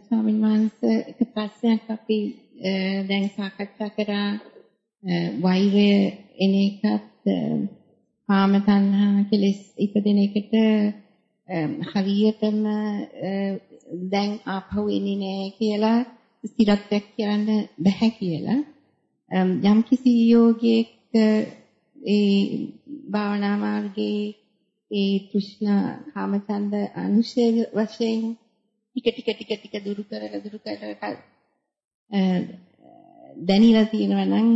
ස්වාමීන් වහන්සේ එක ප්‍රශ්නයක් අපි දැන් සාකච්ඡා කරා. වෛරය එන එකත් කාම තණ්හා කෙලෙස් ඉපදෙන එකට හරියටම දැන් ආපහු එන්නේ නැහැ කියලා ස්ථිරත්වයක් කියන්න බෑ කියලා. යම් කිසි යෝගයක ඒ භාවනා මාර්ගයේ ඒ තෘෂ්ණා කාමචන්ද අනුශය වශයෙන් ටික ටික ටික ටික දුරු කරලා දුරු කරලා දැනিলা තියෙනවා නම්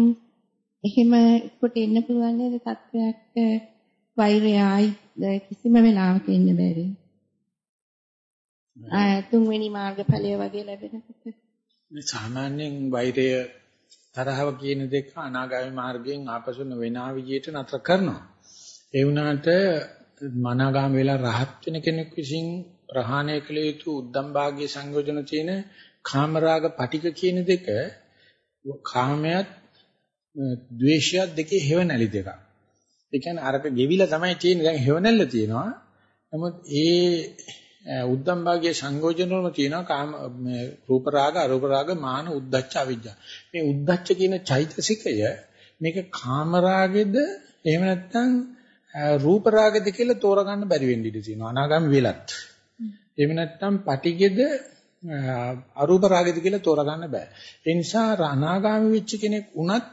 එහෙම කොට එන්න පුළුවන් නේද තත්වයක් වෛරය ආයි කිසිම වෙලාවක එන්න බැරි. ආ තුන්වෙනි මාර්ගඵලය වගේ ලැබෙනකොට මේ සාමාන්‍යයෙන් වෛරය තරහව කියන දෙක අනාගාමී මාර්ගයෙන් ආපසු නොවෙනා විදියට නතර කරනවා. ඒ වුණාට මනාගාම වෙලා රහත් වෙන කෙනෙක් විසින් ප්‍රහාණය කළ යුතු උද්දම් භාග්‍ය සංයෝජන තියෙන කාමරාග පටික කියන දෙක කාමයට ද්වේෂයත් දෙකේ හේවණලි දෙකක්. ඒ කියන්නේ අරක ගෙවිලා තමයි තියෙන්නේ දැන් හේවණල්ල තියෙනවා. නමුත් ඒ උද්දම් භාගයේ සංයෝජන වලම තියෙනවා කාම රූප රාග අරූප රාග මාන උද්දච්ච අවිජ්ජා. මේ උද්දච්ච කියන චෛතසිකය මේක කාම රාගෙද එහෙම නැත්නම් රූප රාගද කියලා තෝරගන්න බැරි වෙන්න ඉඩ තියෙනවා. අනාගාමි වෙලත්. එහෙම නැත්නම් පටිගෙද අරූප රාගෙද කියලා තෝරගන්න බෑ. ඒ නිසා අනාගාමි වෙච්ච කෙනෙක් උනත්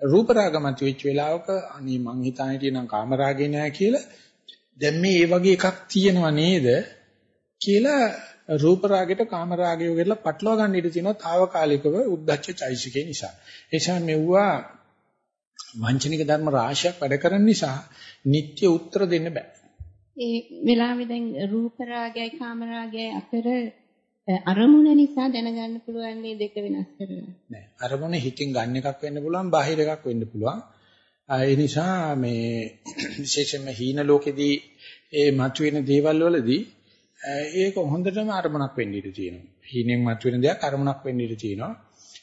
රූප රාග මත වෙච්ච වෙලාවක අනේ මං හිතාන හිටියනම් කාම රාගේ නෑ කියලා දැන් මේ ඒ වගේ එකක් තියෙනව නේද කියලා රූප රාගෙට කාම රාගය වගේලා පටලවා ගන්න ඉඩ තියෙනවා తాවකාලිකව උද්දච්ච චෛසිකේ නිසා. ඒ නිසා මෙවුවා වංචනික ධර්ම රාශියක් වැඩ කරන නිසා නිත්‍ය උත්තර දෙන්න බෑ. ඒ වෙලාවේ දැන් රූප රාගයයි කාම රාගයයි අතර අරමුණ නිසා දැනගන්න පුළුවන් මේ දෙක වෙනස් කරලා. නෑ. අරමුණ හිතින් ගන්න එකක් වෙන්න පුළුවන්, බාහිර එකක් වෙන්න පුළුවන්. ඒ නිසා මේ විශේෂයෙන්ම හීන ලෝකෙදී ඒ මතුවෙන දේවල් වලදී ඒක හොඳටම අරමුණක් වෙන්න ඉඩ තියෙනවා. හීනෙන් මතුවෙන දෙයක් අරමුණක් වෙන්න ඉඩ තියෙනවා.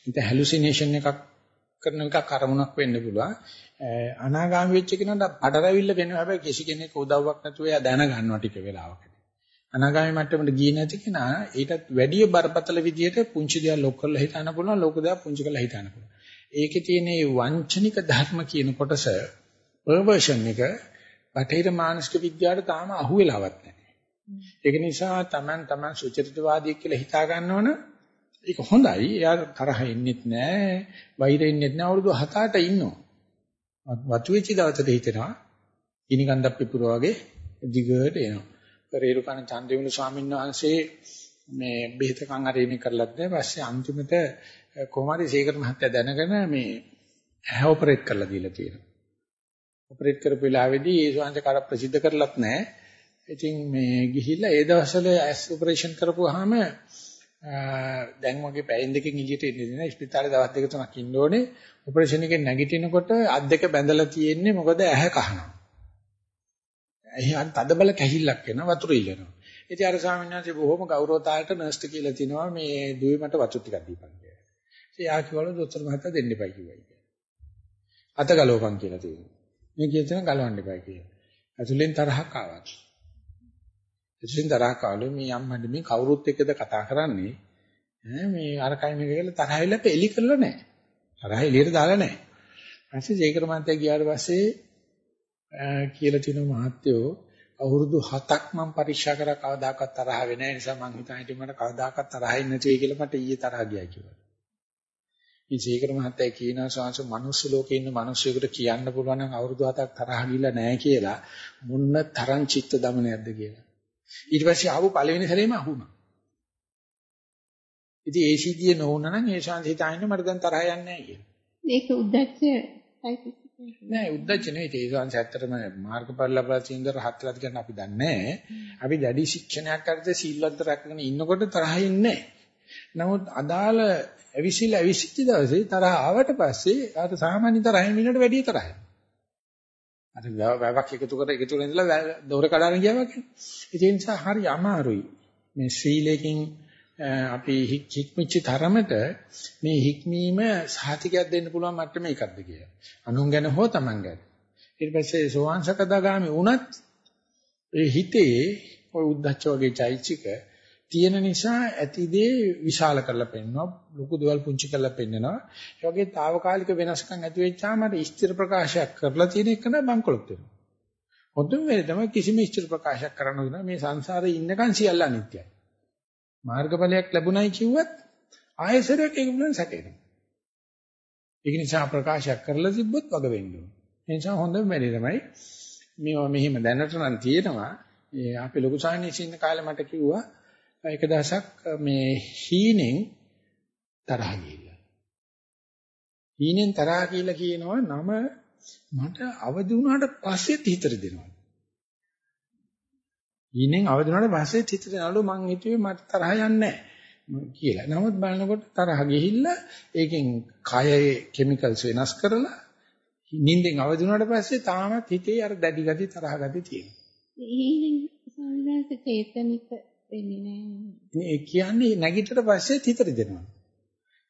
ඉතින් හැලුසිනේෂන් එකක් කරන එකක් අරමුණක් වෙන්න පුළුවන්. අනාගාමී වෙච්ච කෙනාට පඩරවිල්ල වෙනවා හැබැයි කිසි කෙනෙක් උදව්වක් නැතුව එයා දැනගන්නවා ටික වෙලාවකට. අනාගාමී මට්ටමට ගියේ නැති කෙනා ඊටත් වැඩිය බරපතල විදියට පුංචි දේවල් ලොක් කරලා හිතන්න පුළුවන් ලොකු දේවල් පුංචි කරලා හිතන්න පුළුවන්. ඒකේ තියෙන මේ වංචනික ධර්ම කියන කොටස පර්වර්ෂන් එක බටහිර මානසික විද්‍යාවට තාම අහුවෙලාවක් නැහැ. ඒක නිසා Taman Taman සුචරිතවාදී කියලා හිතා ගන්නවනම් ඒක හොඳයි. එයා තරහ එන්නෙත් නැහැ, වෛරෙ එන්නෙත් නැහැ. අවුරුදු 7-8 ඉන්නවා. වතු වෙච්ච දවසට හිතෙනවා ගිනි කන්දක් පිපුර වගේ දිගට එනවා. පෙරේරු කන චන්දවිමුණු ස්වාමීන් වහන්සේ මේ බෙහෙතකම් අරේනේ කරලත් නැහැ. පස්සේ අන්තිමට කොහොමද සීකර මහත්තයා දැනගෙන මේ ඇහැ ඔපරේට් කරලා දීලා තියෙනවා. ඔපරේට් කරපු වෙලාවේදී ඒ ස්වාමීන් කර ප්‍රසිද්ධ කරලත් නැහැ. ඉතින් මේ ගිහිල්ලා ඒ දවස්වල ඇස් ඔපරේෂන් කරපුවාම දැන් වගේ පැයෙන් දෙකකින් එළියට එන්නේ නැහැ. ස්පිතාලේ දවස් දෙක තුනක් ඉන්න ඕනේ. ඔපරේෂන් එකෙන් නැගිටිනකොට අත් දෙක බැඳලා තියෙන්නේ මොකද ඇහැ කහනවා. ඇහි තදබල කැහිල්ලක් වෙනවා වතුර ඉලනවා. ඉතින් අර ස්වාමීන් වහන්සේ බොහොම ගෞරවතාවයට නර්ස්ට කියලා තිනවා මේ දුවේ මට වතුර ටිකක් දීපන් කියලා. ඉතින් යා කිව්වලු දොස්තර මහත්තයා දෙන්න එපයි කිව්වයි කියලා. අත ගලවපන් කියලා තියෙනවා. මේ කියන ගලවන්න එපයි කියලා. ඇතුලෙන් තරහක් ආවා. ඇතුලෙන් තරහක් ආවලු මේ අම්මඩ මේ කවුරුත් එක්කද කතා කරන්නේ ඈ මේ අරකයි මේක කියලා තරහ වෙලා එලි කරලා නැහැ. තරහ එළියට දාලා නැහැ. ඊපස්සේ ජේකර මහත්තයා ගියාට පස්සේ කියලා තිනු මහත්තයෝ අවුරුදු 7ක් මම පරීක්ෂා කරා කවදාකවත් තරහ වෙන්නේ නැහැ නිසා මං හිතා හිටියේ මට කවදාකවත් තරහ එන්නේ නැති වෙයි කියලා මට ඊයේ තරහ ගියා කියලා. මේ ජේකර මහත්තයා කියනවා සාංශ මනුස්ස ලෝකේ ඉන්න මිනිස්සුෙකුට කියන්න පුළුවන් නම් අවුරුදු 7ක් තරහ ගිහිල්ලා නැහැ කියලා මොන්න තරම් චිත්ත දමනයක්ද කියලා. ඊට පස්සේ ආපු පළවෙනි සැරේම අහුණා. ඉතින් ඒ සිද්ධිය නොවුනා නම් ඒ ශාන්ති හිතාගෙන මට දැන් තරහ යන්නේ නැහැ කියලා. ඒක උද්දච්චය නෑ උද්දච්ච නෙවෙයි ඒ ශාන්ති ඇත්තටම මාර්ගඵල ලබා තියෙන රහත්ලාද කියන අපි දන්නේ අපි දැඩි ශික්ෂණයක් කරද්දී සීලවත් රැකගෙන ඉන්නකොට තරහ එන්නේ නමුත් අදාළ ඇවිසිලා ඇවිසිච්ච දවසේ තරහ ආවට පස්සේ ආත සාමාන්‍ය තරහින් මිනිකට වැඩි තරහයි. අර වැවක් එකතු කර එකතු කරලා ඉඳලා දොර කඩාගෙන ගියා වගේ. ඒ නිසා හරි අමාරුයි. මේ ශ්‍රීලයෙන් අපි හික්මිච්ච තරමට මේ හික්මීම සාතිකයක් දෙන්න පුළුවන් මට්ටම එකක්ද කියලා. අනුන් ගැන හෝ Taman ගැන. ඊට පස්සේ සෝවාන්සකදාගාමි වුණත් ඒ හිතේ ওই උද්දච්ච වගේ චෛත්‍යික තියෙන නිසා ඇතිදේ විශාල කරලා පෙන්නනවා ලොකු දේවල් පුංචි කරලා පෙන්නනවා. ඒ වගේ తాවකාලික වෙනස්කම් ඇති වෙච්චාම අර ස්ථිර ප්‍රකාශයක් කරලා තියෙන එක නෑ බංකොලොත් වෙනවා. හොඳම වෙලේ තමයි කිසිම ස්ථිර ප්‍රකාශයක් කරන්න ඕන මේ සංසාරේ ඉන්නකන් සියල්ල අනිත්‍යයි. මාර්ගඵලයක් ලැබුණයි කිව්වත් ආයෙසරයක් ඒක බුලන් සැකේනවා. ඒක නිසා ප්‍රකාශයක් කරලා තිබ්බොත් වග වෙන්න ඕන. ඒ නිසා හොඳම වෙලේ තමයි මේවා මෙහිම දැනට නම් තියෙනවා. ඒ අපේ ලොකු සාහිණිය ඉන්න කාලේ මට කිව්වා එක දවසක් මේ හීනෙන් තරහ ගිහිල්ලා. හීනෙන් තරහ කියලා කියනවා නම මට අවදි වුණාට පස්සෙත් හිතට දෙනවා. හීනෙන් අවදි වුණාට පස්සෙත් හිතට දෙනවලු මං හිතුවේ මට තරහ යන්නේ කියලා. නමුත් බලනකොට තරහ ගිහිල්ලා ඒකෙන් කයේ කිමිකල්ස් වෙනස් කරලා නිින්දෙන් අවදි වුණාට පස්සේ තාමත් හිතේ අර දැඩි ගති තරහ ගති තියෙනවා. හීනෙන් සංවිධානයේ චේතනික වෙන්නේ නැහැ. ඒ කියන්නේ නැගිටට පස්සේ හිතට දෙනවා.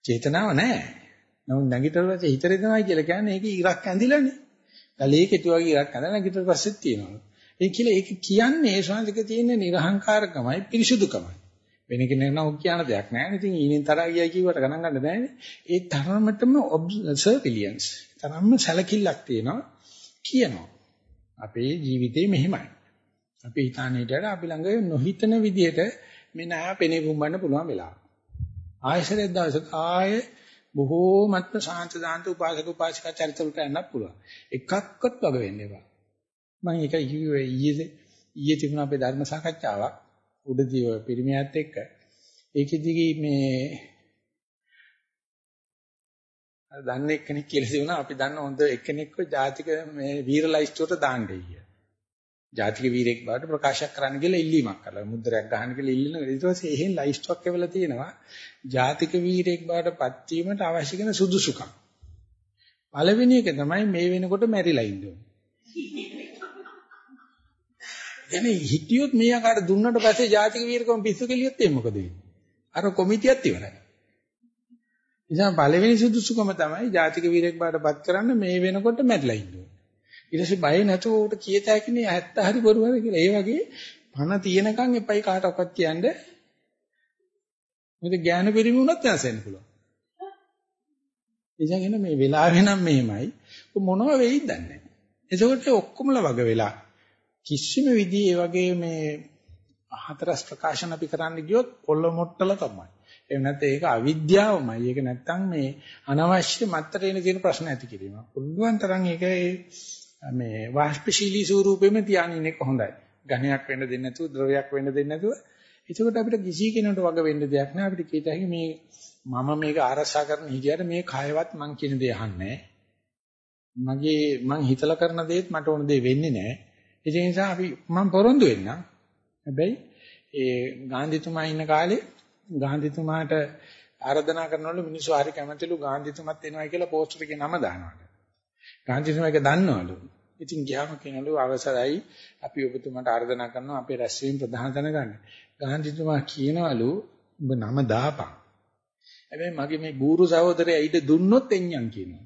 චේතනාව නැහැ. නමුත් නැගිටට පස්සේ හිතට දෙනවා කියලා කියන්නේ ඒක ඉරක් ඇඳිලානේ. ගලේ කෙටු වගේ ඉරක් ඇඳලා නැගිටට පස්සෙත් තියෙනවා. ඒ කියලා ඒක කියන්නේ ඒ ශාන්තික තියෙන නිර්හංකාරකමයි පිරිසුදුකමයි. වෙන කෙනෙක් නම් කියන දෙයක් නැහැ. ඉතින් ඊනින් තරහා ගියයි කිව්වට ගණන් ගන්න බෑනේ. ඒ තරමටම ඔබ්සර්විලියන්ස්. තරම්ම සැලකිල්ලක් තියෙනවා කියනවා. අපේ ජීවිතේ මෙහෙමයි. අපි හිතන්නේ ඊට අපි ළඟ නොහිතන විදිහට මේ නාය පෙනේ පුම්බන්න පුළුවන් වෙලාව. ආයශරෙක් දවසක ආයේ බොහෝමත්ම ශාන්ත දාන්ත උපාසක උපාසිකා චරිතවලට යන්නත් පුළුවන්. එකක්වත් වග වෙන්න එපා. මම ඒක කිව්වේ ඊයේ ඊයේ තිබුණ අපේ ධර්ම සාකච්ඡාවක් උඩදී ඔය පිරිමියත් එක්ක. ඒකෙදි මේ අර දන්න එක්කෙනෙක් කියලා තිබුණා අපි දන්න හොඳ එක්කෙනෙක්ව ජාතික මේ වීර ලයිස්ට්ුවට දාන්න ගියා. ජාතික වීරයෙක් බවට ප්‍රකාශ කරන්න කියලා ඉල්ලීමක් කළා. මුද්‍රයක් ගන්න කියලා ඉල්ලන ඊට පස්සේ එහෙන් ලයිස්ට්ුවක් එවලා තියෙනවා. ජාතික වීරයෙක් බවට පත් වීමට අවශ්‍ය කරන සුදුසුකම්. පළවෙනි එක තමයි මේ වෙනකොට මැරිලා ඉන්න ඕනේ. එනේ හිටියොත් මේ ආකාර දුන්නට පස්සේ ජාතික වීරකම පිස්සු කෙලියොත් එන්නේ මොකද වෙන්නේ? අර කොමිටියත් ඉවරයි. ඉතින් පළවෙනි සුදුසුකම තමයි ජාතික වීරයෙක් බවට පත් කරන්න මේ වෙනකොට මැරිලා ඉන්න ඕනේ. ඊට පස්සේ බය නැතුව උට කියත හැකිනේ ඇත්ත හරි බොරු හරි කියලා. ඒ වගේ පණ තියෙනකන් එපයි කාටවත් කියන්නේ. මොකද ඥාන පරිමි වුණත් වෙනස් වෙන්න පුළුවන්. එසගෙන මේ වෙලාවේ නම් මෙහෙමයි. මොනව වෙයිද දන්නේ නැහැ. එතකොට ඔක්කොමලා වග වෙලා කිසිම විදිහේ වගේ මේ හතරස් ප්‍රකාශන අපි කරන්න ගියොත් පොළ මොට්ටල තමයි. එහෙම නැත්නම් ඒක අවිද්‍යාවමයි. ඒක නැත්නම් මේ අනවශ්‍ය මත්තරේන තියෙන ප්‍රශ්න ඇති කිරීම. පුළුවන් තරම් ඒක මේ වාෂ්පශීලී ස්වරූපෙම තියානින් එක හොඳයි. ඝණයක් වෙන්න දෙන්නේ නැතුව ද්‍රවයක් වෙන්න දෙන්නේ නැතුව එතකොට අපිට කිසි කෙනෙකුට වග වෙන්න දෙයක් නැහැ. අපිට කීත හැකි මේ මම මේක ආරක්ෂා කරන හිටියට මේ කයවත් මං කියන දේ අහන්නේ මගේ මං හිතලා කරන දේත් මට ඕන දේ වෙන්නේ නැහැ. ඒ නිසා අපි මම පොරොන්දු වෙන්නම්. හැබැයි ඒ ගාන්ධිතුමා ඉන්න කාලේ ගාන්ධිතුමාට ආරාධනා කරනවලු මිනිස්සු හරි කැමතිලු ගාන්ධිතුමත් එනවා කියලා පෝස්ටර් එකේ නම දානවා. ගාන්ධිතුමා ඒක දන්නවලු. ඉතින් ගියාම කියනලු අවසරයි අපි ඔබතුමාට ආරාධනා කරනවා අපේ රැස්වීම ප්‍රධාන තැන ගන්න. ගාන්ධිතුමා කියනවලු ඔබ නම දාපන්. හැබැයි මගේ මේ ගුරු සහෝදරයා ඊට දුන්නොත් එඤ්ඤම් කියනවා.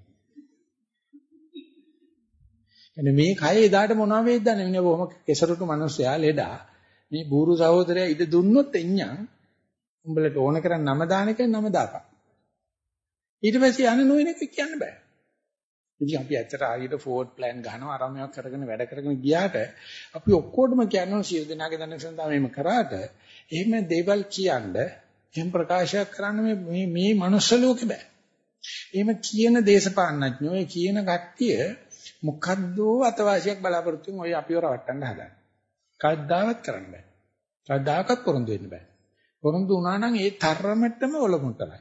එනේ මේ කය එදාට මොනවා වේද දන්නේ නේ බොහොම කෙසරුටු මිනිස්සයා ලෙඩා මේ බూరు සහෝදරයා ඉද දුන්නොත් එඤ්ඤම් උඹලට ඕන කරන් නම දාන එක නම දාපන් ඊට පස්සේ යන්නේ නොවන එක කියන්න බෑ ඉතින් අපි ඇත්තට ආයෙත් ෆෝර්ඩ් ප්ලෑන් ගහනවා ආරම්භයක් කරගෙන වැඩ කරගෙන ගියාට අපි ඔක්කොටම කියනවා සියලු දෙනාගේ දැන සඳහා මේම කරාට එහෙම දේවල් කියන්න එහෙම ප්‍රකාශයක් කරන්න මේ මේ මනුස්ස ලෝකෙ බෑ එහෙම කියන දේශපාලනඥයෝ කියන කට්ටිය මොකද්ද අතවාසියක් බලාපොරොත්තු වෙන ඔය අපිව රවට්ටන්න හදන්නේ. කවදාවත් කරන්න බෑ. කවදාකවත් පොරොන්දු වෙන්න බෑ. පොරොන්දු වුණා නම් ඒ තරමටම ඔලමුට්ටලයි.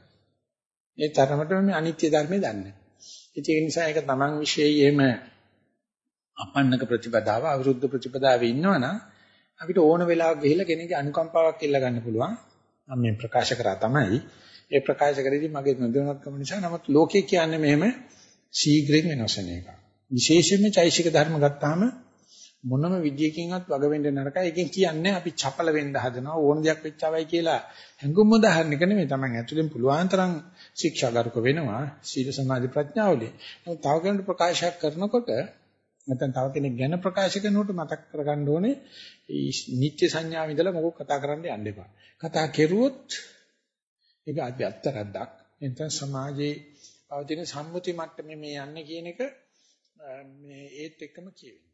ඒ තරමටම මේ අනිත්‍ය ධර්මය දන්නේ. ඒ නිසා ඒක Taman විශ්ේයෙම අපන්නක ප්‍රතිපදාව අවිරුද්ධ ප්‍රතිපදාවේ ඉන්නවනම් අපිට ඕන වෙලාවක ගිහිල්ලා කෙනෙක්ගේ අනුකම්පාවක් ඉල්ල ගන්න පුළුවන්. මම මේ ප්‍රකාශ කරා තමයි. ඒ ප්‍රකාශ කරේදී මගේ නොදැනුවත්කම නිසා නමුත් ලෝකේ කියන්නේ මෙහෙම ශීඝ්‍රයෙන් වෙනස් වෙන එකක්. විශේෂයෙන්ම චෛසික ධර්ම ගත්තාම මොනම විදියකින්වත් වග වෙන්න නරකයි. ඒකෙන් කියන්නේ අපි චපල වෙන්න හදනවා ඕන දෙයක් වෙච්චවයි කියලා හැඟුම් උදාහරණයක නෙමෙයි. Taman ඇතුලෙන් පුළුවන් තරම් ශික්ෂාගරුක වෙනවා. සීල සමාධි ප්‍රඥාවලිය. නමුත් තව කෙනෙකුට ප්‍රකාශයක් කරනකොට නැත්නම් තව කෙනෙක් ගැන ප්‍රකාශ කරනකොට මතක් කරගන්න ඕනේ නිත්‍ය සංඥාව ඉඳලා මොකක් කතා කරන්න යන්න එපා. කතා කෙරුවොත් ඒක අත්‍යත්තරද්දක්. එතන සමාජයේ පවතින සම්මුති මට්ටමේ මේ යන්නේ කියන එක මේ ඒත් එක්කම කියවෙනවා.